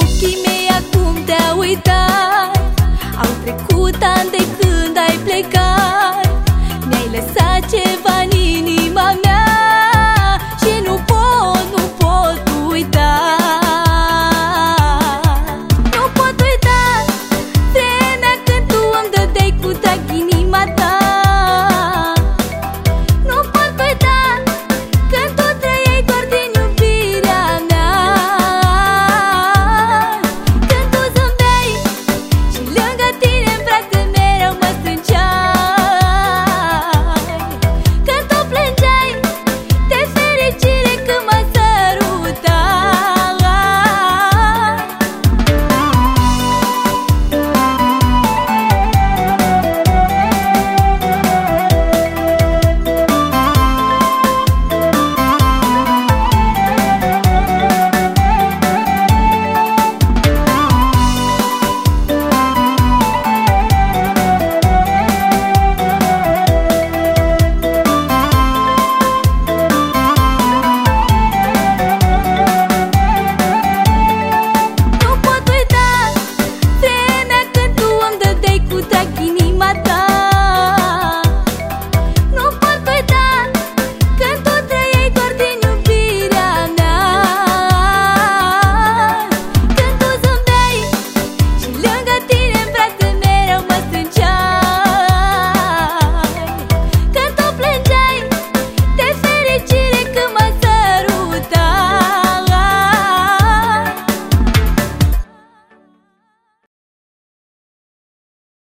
Ochii mei acum te-au uitat. Au trecut ani de când ai plecat.